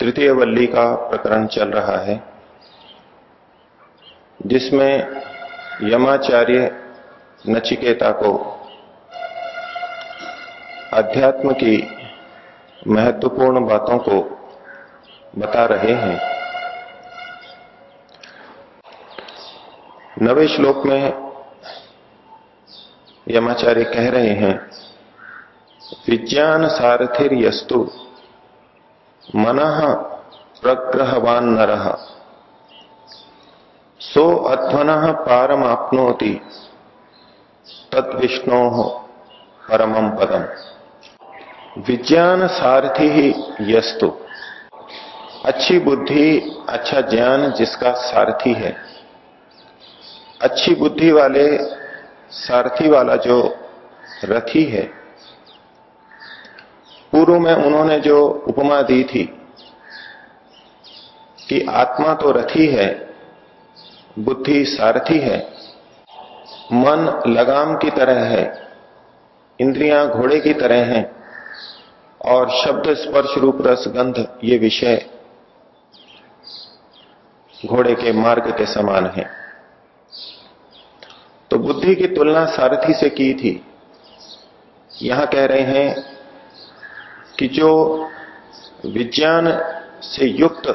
तृतीय वल्ली का प्रकरण चल रहा है, जिसमें यमाचार्य नचिकेता को अध्यात्म की महत्वपूर्ण बातों को बता रहे हैं। नवे श्लोक में यमाचार्य कह रहे हैं विज्ञान सारथिर यस्तु मन प्रग्रहवान नर सो अध्वन पारम आपनोति तद विष्णो परम पदम। विज्ञान सारथि ही यस्तु। अच्छी बुद्धि अच्छा ज्ञान जिसका सारथी है। अच्छी बुद्धि वाले सारथी वाला जो रथी है पूर्व में उन्होंने जो उपमा दी थी कि आत्मा तो रथी है, बुद्धि सारथी है, मन लगाम की तरह है, इंद्रियाँ घोड़े की तरह हैं, और शब्द स्पर्श रूप रस गंध ये विषय घोड़े के मार्ग के समान है। तो बुद्धि की तुलना सारथी से की थी। यहाँ कह रहे हैं कि जो विज्ञान से युक्त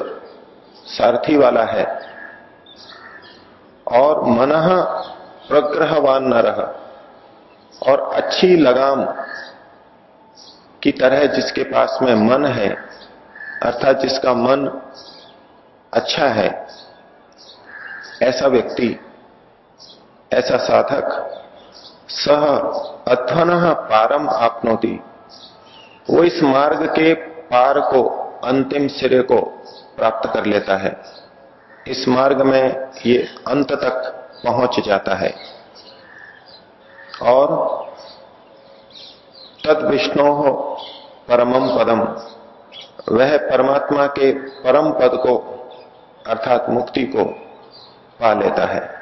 सारथी वाला है और मन प्रग्रहवान न रहा और अच्छी लगाम की तरह जिसके पास में मन है, अर्थात जिसका मन अच्छा है, ऐसा व्यक्ति, ऐसा साधक सह अध्वन पारम आपनोती। वो इस मार्ग के पार को, अंतिम सिरे को प्राप्त कर लेता है। इस मार्ग में ये अंत तक पहुँच जाता है। और तद विष्णु परमम पदम। वह परमात्मा के परम पद को, अर्थात मुक्ति को पा लेता है।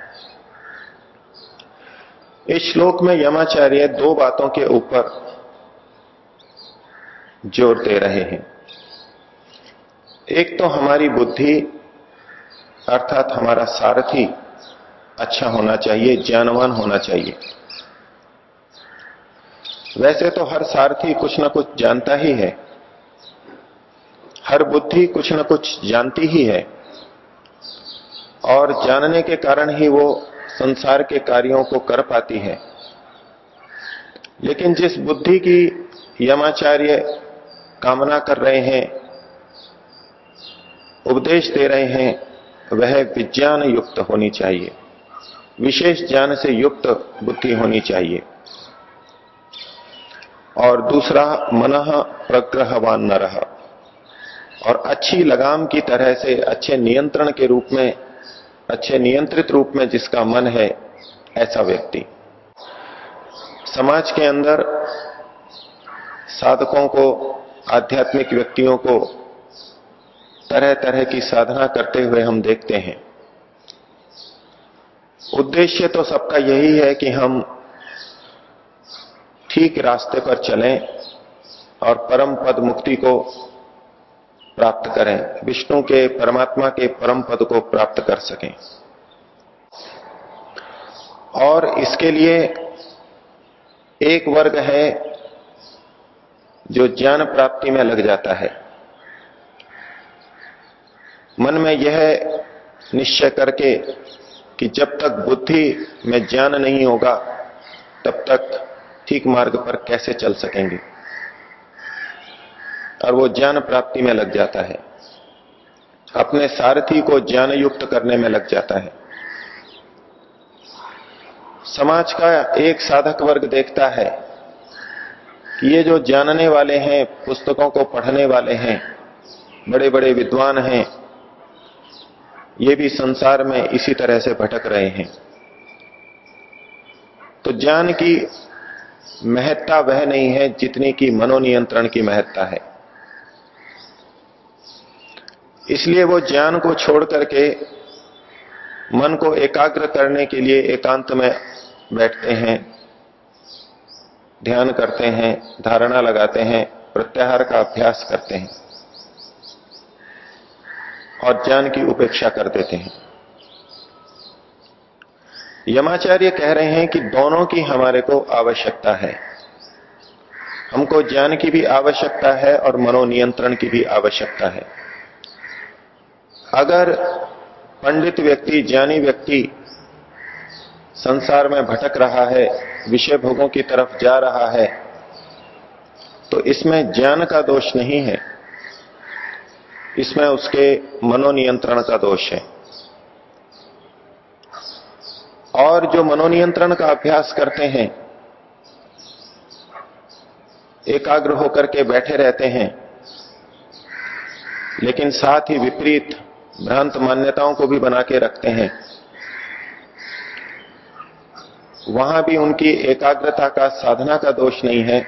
इस श्लोक में यमाचार्य दो बातों के ऊपर दे रहे हैं। एक तो हमारी बुद्धि, अर्थात हमारा सारथी अच्छा होना चाहिए, ज्ञानवान होना चाहिए। वैसे तो हर सारथी कुछ ना कुछ जानता ही है। हर बुद्धि कुछ ना कुछ जानती ही है। और जानने के कारण ही वो संसार के कार्यों को कर पाती है। लेकिन जिस बुद्धि की यमाचार्य कामना कर रहे हैं, उपदेश दे रहे हैं, वह विज्ञान युक्त होनी चाहिए। विशेष ज्ञान से युक्त बुद्धि होनी चाहिए। और दूसरा, मन प्रग्रहवान न रहा। और अच्छी लगाम की तरह से, अच्छे नियंत्रण के रूप में, अच्छे नियंत्रित रूप में जिसका मन है, ऐसा व्यक्ति। समाज के अंदर साधकों को आध्यात्मिक व्यक्तियों को तरह तरह की साधना करते हुए हम देखते हैं। उद्देश्य तो सबका यही है कि हम ठीक रास्ते पर चलें और परम पद मुक्ति को प्राप्त करें। विष्णु के, परमात्मा के परम पद को प्राप्त कर सकें। और इसके लिए एक वर्ग है जो ज्ञान प्राप्ति में लग जाता है। मन में यह निश्चय करके कि जब तक बुद्धि में ज्ञान नहीं होगा, तब तक ठीक मार्ग पर कैसे चल सकेंगे? और वो ज्ञान प्राप्ति में लग जाता है। अपने सारथी को ज्ञान युक्त करने में लग जाता है। समाज का एक साधक वर्ग देखता है कि ये जो जानने वाले हैं, पुस्तकों को पढ़ने वाले हैं बड़े बड़े विद्वान हैं, ये भी संसार में इसी तरह से भटक रहे हैं। तो ज्ञान की महत्ता वह नहीं है जितनी की मनोनियंत्रण की महत्ता है। इसलिए वो ज्ञान को छोड़ करके मन को एकाग्र करने के लिए एकांत में बैठते हैं। ध्यान करते हैं, धारणा लगाते हैं, प्रत्याहार का अभ्यास करते हैं और ज्ञान की उपेक्षा कर देते हैं। यमाचार्य कह रहे हैं कि दोनों की हमारे को आवश्यकता है। हमको ज्ञान की भी आवश्यकता है और मनोनियंत्रण की भी आवश्यकता है। अगर पंडित व्यक्ति, ज्ञानी व्यक्ति संसार में भटक रहा है विषय भोगों की तरफ़ जा रहा है तो इसमें ज्ञान का दोष नहीं है। इसमें उसके मनोनियंत्रण का दोष है। और जो मनोनियंत्रण का अभ्यास करते हैं, एकाग्र होकर के बैठे रहते हैं, लेकिन साथ ही विपरीत भ्रांत मान्यताओं को भी बना के रखते हैं। वहाँ भी उनकी एकाग्रता का, साधना का दोष नहीं है।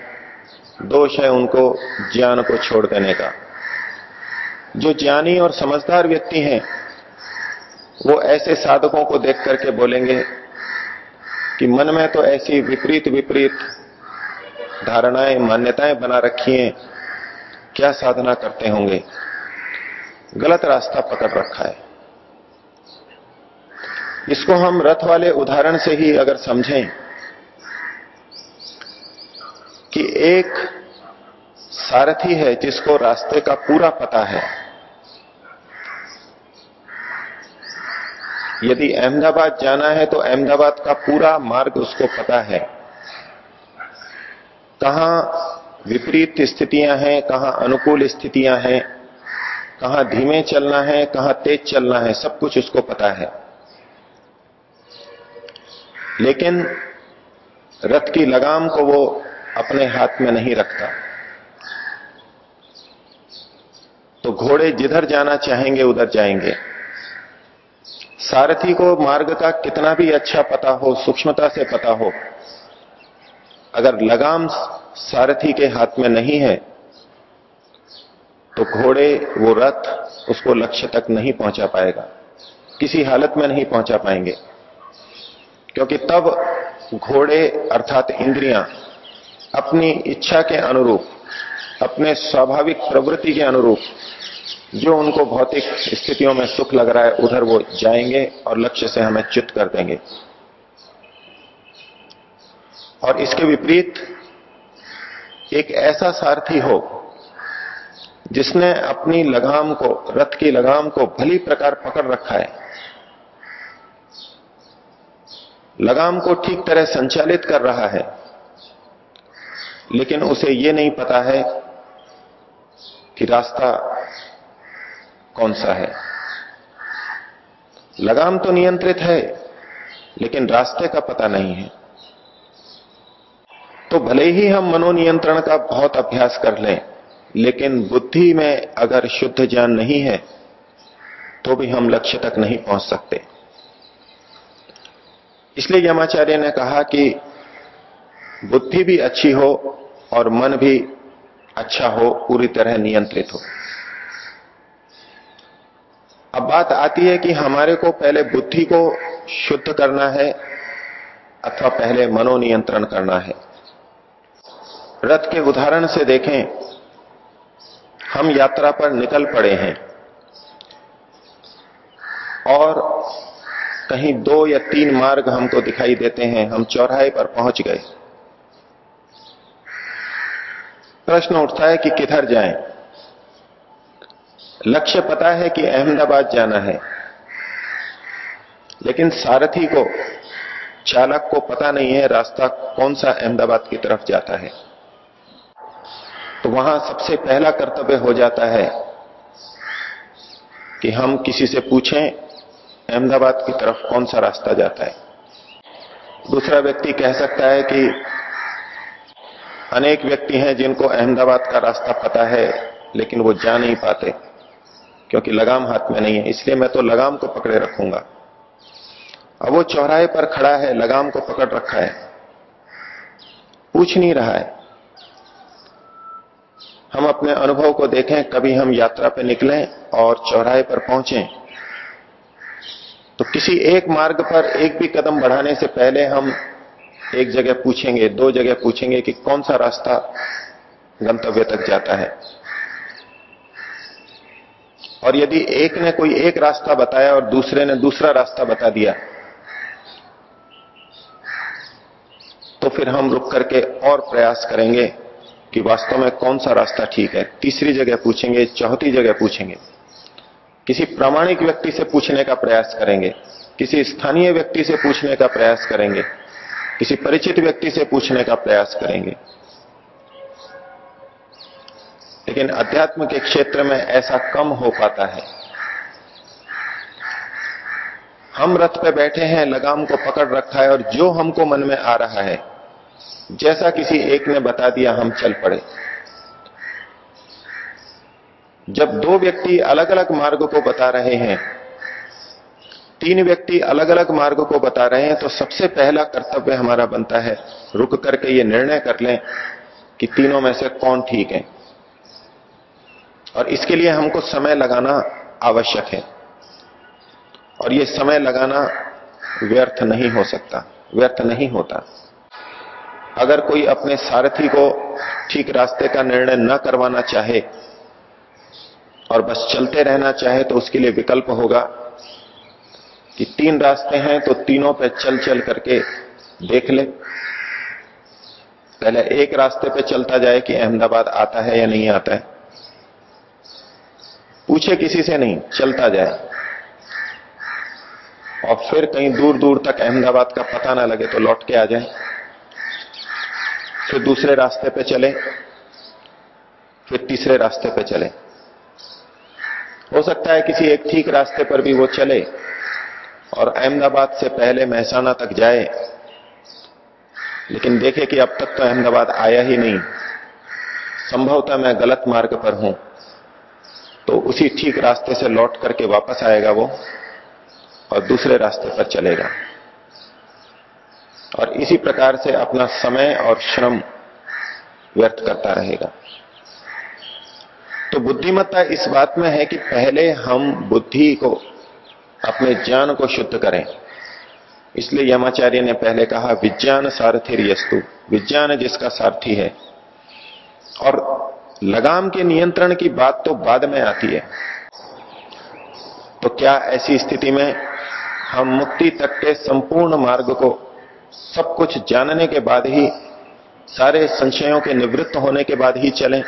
दोष है उनको ज्ञान को छोड़ देने का। जो ज्ञानी और समझदार व्यक्ति हैं, वो ऐसे साधकों को देख करके बोलेंगे कि मन में तो ऐसी विपरीत विपरीत धारणाएँ, मान्यताएँ बना रखी हैं। क्या साधना करते होंगे? गलत रास्ता पकड़ रखा है। इसको हम रथ वाले उदाहरण से ही अगर समझें कि एक सारथी है जिसको रास्ते का पूरा पता है। यदि अहमदाबाद जाना है तो अहमदाबाद का पूरा मार्ग उसको पता है। कहाँ विपरीत स्थितियाँ हैं, कहाँ अनुकूल स्थितियाँ हैं, कहाँ धीमे चलना है, कहाँ तेज चलना है, सब कुछ उसको पता है। लेकिन रथ की लगाम को वो अपने हाथ में नहीं रखता। तो घोड़े जिधर जाना चाहेंगे, उधर जाएँगे। सारथी को मार्ग का कितना भी अच्छा पता हो, सूक्ष्मता से पता हो, अगर लगाम सारथी के हाथ में नहीं है तो घोड़े, वो रथ, उसको लक्ष्य तक नहीं पहुँचा पाएगा। किसी हालत में नहीं पहुँचा पाएँगे। क्योंकि तब घोड़े, अर्थात इंद्रियाँ, अपनी इच्छा के अनुरूप, अपने स्वाभाविक प्रवृत्ति के अनुरूप, जो उनको भौतिक स्थितियों में सुख लग रहा है, उधर वो जाएँगे और लक्ष्य से हमें च्युत कर देंगे। और इसके विपरीत, एक ऐसा सारथी हो, जिसने अपनी लगाम को, रथ की लगाम को भली प्रकार पकड़ रखा है लगाम को ठीक तरह संचालित कर रहा है। लेकिन उसे यह नहीं पता है कि रास्ता कौन सा है। लगाम तो नियंत्रित है, लेकिन रास्ते का पता नहीं है। तो भले ही हम मनोनियंत्रण का बहुत अभ्यास कर लें, लेकिन बुद्धि में अगर शुद्ध ज्ञान नहीं है तो भी हम लक्ष्य तक नहीं पहुँच सकते। इसलिए यमाचार्य ने कहा कि बुद्धि भी अच्छी हो और मन भी अच्छा हो, पूरी तरह नियंत्रित हो। अब बात आती है कि हमारे को पहले बुद्धि को शुद्ध करना है अथवा पहले मनोनियंत्रण करना है। रथ के उदाहरण से देखें, हम यात्रा पर निकल पड़े हैं और कहीं दो या तीन मार्ग हमको दिखाई देते हैं। हम चौराहे पर पहुँच गए। प्रश्न उठता है कि किधर जाएँ? लक्ष्य पता है कि अहमदाबाद जाना है। लेकिन सारथी को, चालक को पता नहीं है रास्ता कौन सा अहमदाबाद की तरफ़ जाता है। तो वहाँ सबसे पहला कर्तव्य हो जाता है कि हम किसी से पूछें अहमदाबाद की तरफ़ कौन सा रास्ता जाता है? दूसरा व्यक्ति कह सकता है कि अनेक व्यक्ति हैं जिनको अहमदाबाद का रास्ता पता है, लेकिन वो जा नहीं पाते, क्योंकि लगाम हाथ में नहीं है। इसलिए मैं तो लगाम को पकड़े रखूँगा। अब वो चौराहे पर खड़ा है, लगाम को पकड़ रखा है। पूछ नहीं रहा है। हम अपने अनुभव को देखें, कभी हम यात्रा पर निकलें और चौराहे पर पहुँचे। तो किसी एक मार्ग पर एक भी कदम बढ़ाने से पहले हम एक जगह पूछेंगे, दो जगह पूछेंगे कि कौन सा रास्ता गंतव्य तक जाता है। और यदि एक ने कोई एक रास्ता बताया और दूसरे ने दूसरा रास्ता बता दिया तो फिर हम रुक करके और प्रयास करेंगे कि वास्तव में कौन सा रास्ता ठीक है। तीसरी जगह पूछेंगे, चौथी जगह पूछेंगे। किसी प्रामाणिक व्यक्ति से पूछने का प्रयास करेंगे, किसी स्थानीय व्यक्ति से पूछने का प्रयास करेंगे, किसी परिचित व्यक्ति से पूछने का प्रयास करेंगे। लेकिन अध्यात्म के क्षेत्र में ऐसा कम हो पाता है। हम रथ पे बैठे हैं, लगाम को पकड़ रखा है और जो हमको मन में आ रहा है, जैसा किसी एक ने बता दिया हम चल पड़े। जब दो व्यक्ति अलग अलग मार्ग को बता रहे हैं, तीन व्यक्ति अलग अलग मार्ग को बता रहे हैं तो सबसे पहला कर्तव्य हमारा बनता है, रुक करके ये निर्णय कर लें कि तीनों में से कौन ठीक है। और इसके लिए हमको समय लगाना आवश्यक है। और ये समय लगाना व्यर्थ नहीं हो सकता, व्यर्थ नहीं होता। अगर कोई अपने सारथी को ठीक रास्ते का निर्णय न करवाना चाहे और बस चलते रहना चाहे तो उसके लिए विकल्प होगा कि तीन रास्ते हैं तो तीनों पे चल चल करके देख ले। पहले एक रास्ते पे चलता जाए कि अहमदाबाद आता है या नहीं आता है। पूछे किसी से नहीं, चलता जाए। और फिर कहीं दूर दूर तक अहमदाबाद का पता ना लगे तो लौट के आ जाए। फिर दूसरे रास्ते पे चले, फिर तीसरे रास्ते पे चले। हो सकता है किसी एक ठीक रास्ते पर भी वो चले और अहमदाबाद से पहले महसाना तक जाए। लेकिन देखे कि अब तक तो अहमदाबाद आया ही नहीं। संभवतः मैं गलत मार्ग पर हूँ। तो उसी ठीक रास्ते से लौट करके वापस आएगा वो और दूसरे रास्ते पर चलेगा। और इसी प्रकार से अपना समय और श्रम व्यर्थ करता रहेगा। तो बुद्धिमत्ता इस बात में है कि पहले हम बुद्धि को, अपने ज्ञान को शुद्ध करें। इसलिए यमाचार्य ने पहले कहा, विज्ञान सारथिर यस्तु विज्ञान जिसका सारथी है। और लगाम के नियंत्रण की बात तो बाद में आती है। तो क्या ऐसी स्थिति में हम मुक्ति तक के संपूर्ण मार्ग को सब कुछ जानने के बाद ही, सारे संशयों के निवृत्त होने के बाद ही चलें?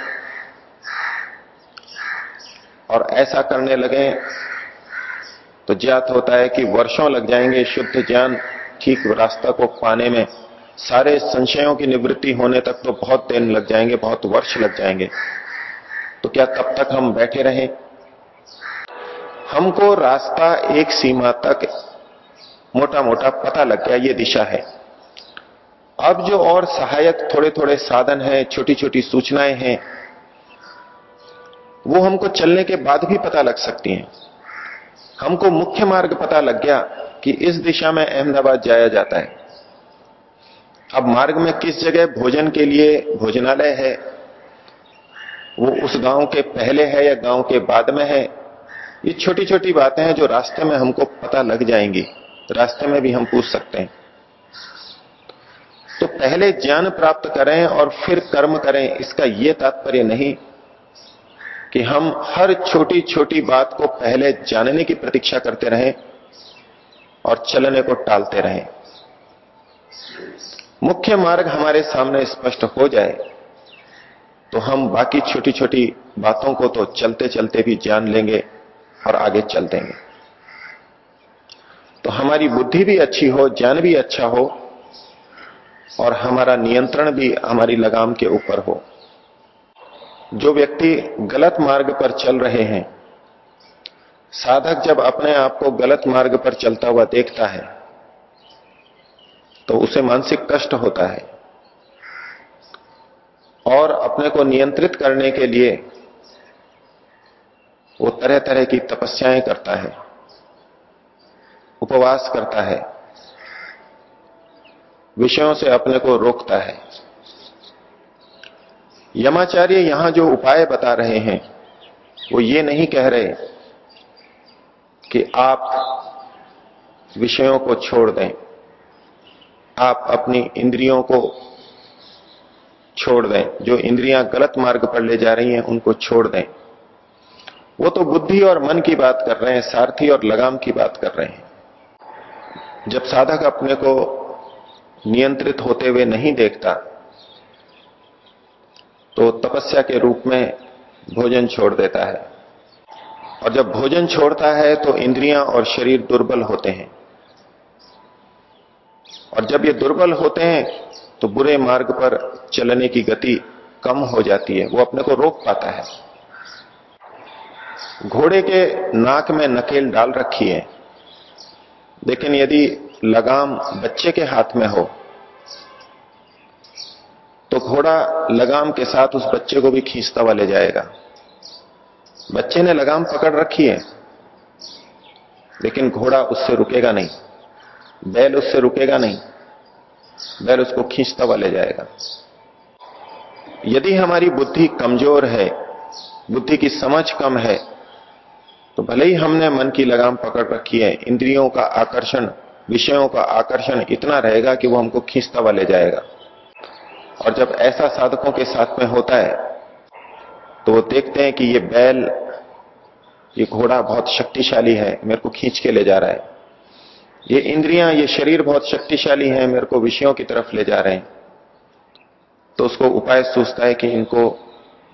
और ऐसा करने लगे तो ज्ञात होता है कि वर्षों लग जाएँगे शुद्ध ज्ञान ठीक रास्ता को पाने में। सारे संशयों की निवृत्ति होने तक तो बहुत दिन लग जाएँगे, बहुत वर्ष लग जाएँगे। तो क्या तब तक हम बैठे रहे? हमको रास्ता एक सीमा तक मोटा मोटा पता लग गया, ये दिशा है। अब जो और सहायक थोड़े थोड़े साधन हैं छोटी छोटी सूचनाएँ हैं वो हमको चलने के बाद भी पता लग सकती हैं। हमको मुख्य मार्ग पता लग गया कि इस दिशा में अहमदाबाद जाया जाता है। अब मार्ग में किस जगह भोजन के लिए भोजनालय है? वो उस गाँव के पहले है या गाँव के बाद में है? ये छोटी छोटी बातें हैं जो रास्ते में हमको पता लग जाएँगी। रास्ते में भी हम पूछ सकते हैं। तो पहले ज्ञान प्राप्त करें और फिर कर्म करें, इसका यह तात्पर्य नहीं कि हम हर छोटी छोटी बात को पहले जानने की प्रतीक्षा करते रहें और चलने को टालते रहें। मुख्य मार्ग हमारे सामने स्पष्ट हो जाए तो हम बाकी छोटी छोटी बातों को तो चलते चलते भी जान लेंगे और आगे चल देंगे। तो हमारी बुद्धि भी अच्छी हो, ज्ञान भी अच्छा हो और हमारा नियंत्रण भी हमारी लगाम के ऊपर हो। जो व्यक्ति गलत मार्ग पर चल रहे हैं, साधक जब अपने आप को गलत मार्ग पर चलता हुआ देखता है तो उसे मानसिक कष्ट होता है और अपने को नियंत्रित करने के लिए वो तरह तरह की तपस्याएँ करता है, उपवास करता है, विषयों से अपने को रोकता है। यमाचार्य यहाँ जो उपाय बता रहे हैं, वो ये नहीं कह रहे कि आप विषयों को छोड़ दें। आप अपनी इंद्रियों को छोड़ दें। जो इंद्रियाँ गलत मार्ग पर ले जा रही हैं, उनको छोड़ दें। वो तो बुद्धि और मन की बात कर रहे हैं, सारथी और लगाम की बात कर रहे हैं। जब साधक अपने को नियंत्रित होते हुए नहीं देखता तो तपस्या के रूप में भोजन छोड़ देता है। और जब भोजन छोड़ता है तो इंद्रियाँ और शरीर दुर्बल होते हैं। और जब ये दुर्बल होते हैं तो बुरे मार्ग पर चलने की गति कम हो जाती है। वो अपने को रोक पाता है। घोड़े के नाक में नकेल डाल रखी है। लेकिन यदि लगाम बच्चे के हाथ में हो घोड़ा लगाम के साथ उस बच्चे को भी खींचता हुआ ले जाएगा। बच्चे ने लगाम पकड़ रखी है, लेकिन घोड़ा उससे रुकेगा नहीं। बैल उससे रुकेगा नहीं। बैल उसको खींचता हुआ ले जाएगा। यदि हमारी बुद्धि कमज़ोर है, बुद्धि की समझ कम है तो भले ही हमने मन की लगाम पकड़ रखी है, इंद्रियों का आकर्षण, विषयों का आकर्षण इतना रहेगा कि वो हमको खींचता हुआ ले जाएगा। और जब ऐसा साधकों के साथ में होता है तो वो देखते हैं कि ये बैल, ये घोड़ा बहुत शक्तिशाली है, मेरे को खींच के ले जा रहा है। ये इंद्रियाँ, ये शरीर बहुत शक्तिशाली है, मेरे को विषयों की तरफ़ ले जा रहे हैं। तो उसको उपाय सोचता है कि इनको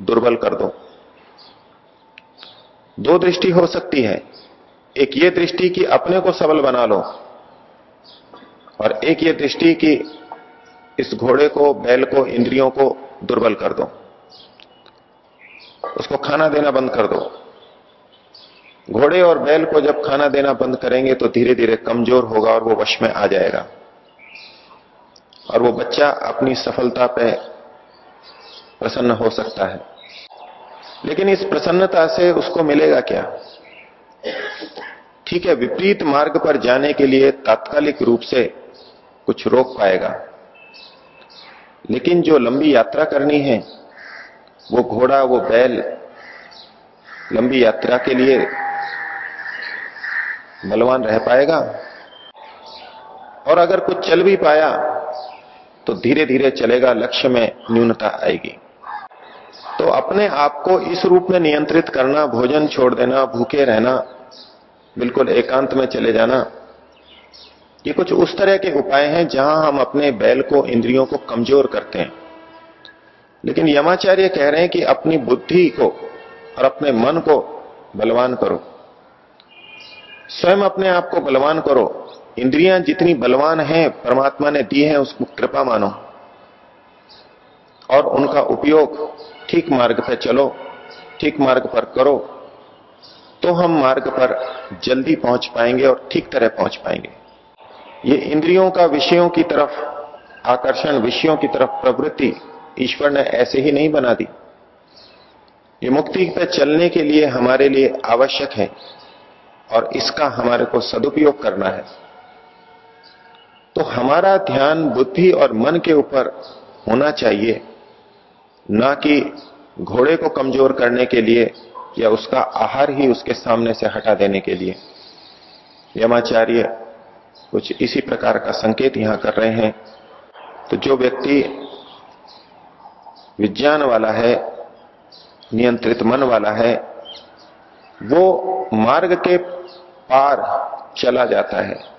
दुर्बल कर दो। दो दृष्टि हो सकती है। एक ये दृष्टि कि अपने को सबल बना लो, और एक ये दृष्टि कि इस घोड़े को, बैल को, इंद्रियों को दुर्बल कर दो। उसको खाना देना बंद कर दो। घोड़े और बैल को जब खाना देना बंद करेंगे तो धीरे धीरे कमज़ोर होगा और वो वश में आ जाएगा। और वो बच्चा अपनी सफलता पे प्रसन्न हो सकता है। लेकिन इस प्रसन्नता से उसको मिलेगा क्या? ठीक है, विपरीत मार्ग पर जाने के लिए तात्कालिक रूप से कुछ रोक पाएगा। लेकिन जो लंबी यात्रा करनी है, वो घोड़ा, वो बैल, लंबी यात्रा के लिए बलवान रह पाएगा। और अगर कुछ चल भी पाया तो धीरे धीरे चलेगा, लक्ष्य में न्यूनता आएगी। तो अपने आप को इस रूप में नियंत्रित करना, भोजन छोड़ देना, भूखे रहना, बिल्कुल एकांत में चले जाना ये कुछ उस तरह के उपाय हैं जहाँ हम अपने बैल को, इंद्रियों को कमज़ोर करते हैं। लेकिन यमाचार्य कह रहे हैं कि अपनी बुद्धि को और अपने मन को बलवान करो। स्वयं अपने आप को बलवान करो। इंद्रियाँ जितनी बलवान हैं, परमात्मा ने दी है, उसको कृपा मानो। और उनका उपयोग ठीक मार्ग पर चलो, ठीक मार्ग पर करो तो हम मार्ग पर जल्दी पहुँच पाएँगे और ठीक तरह पहुँच पाएँगे। ये इंद्रियों का विषयों की तरफ़, आकर्षण विषयों की तरफ़ प्रवृत्ति ईश्वर ने ऐसे ही नहीं बना दी। ये मुक्ति पे चलने के लिए हमारे लिए आवश्यक है और इसका हमारे को सदुपयोग करना है। तो हमारा ध्यान बुद्धि और मन के ऊपर होना चाहिए, ना कि घोड़े को कमज़ोर करने के लिए या उसका आहार ही उसके सामने से हटा देने के लिए। यमाचार्य कुछ इसी प्रकार का संकेत यहाँ कर रहे हैं। तो जो व्यक्ति विज्ञान वाला है, नियंत्रित मन वाला है, वो मार्ग के पार चला जाता है।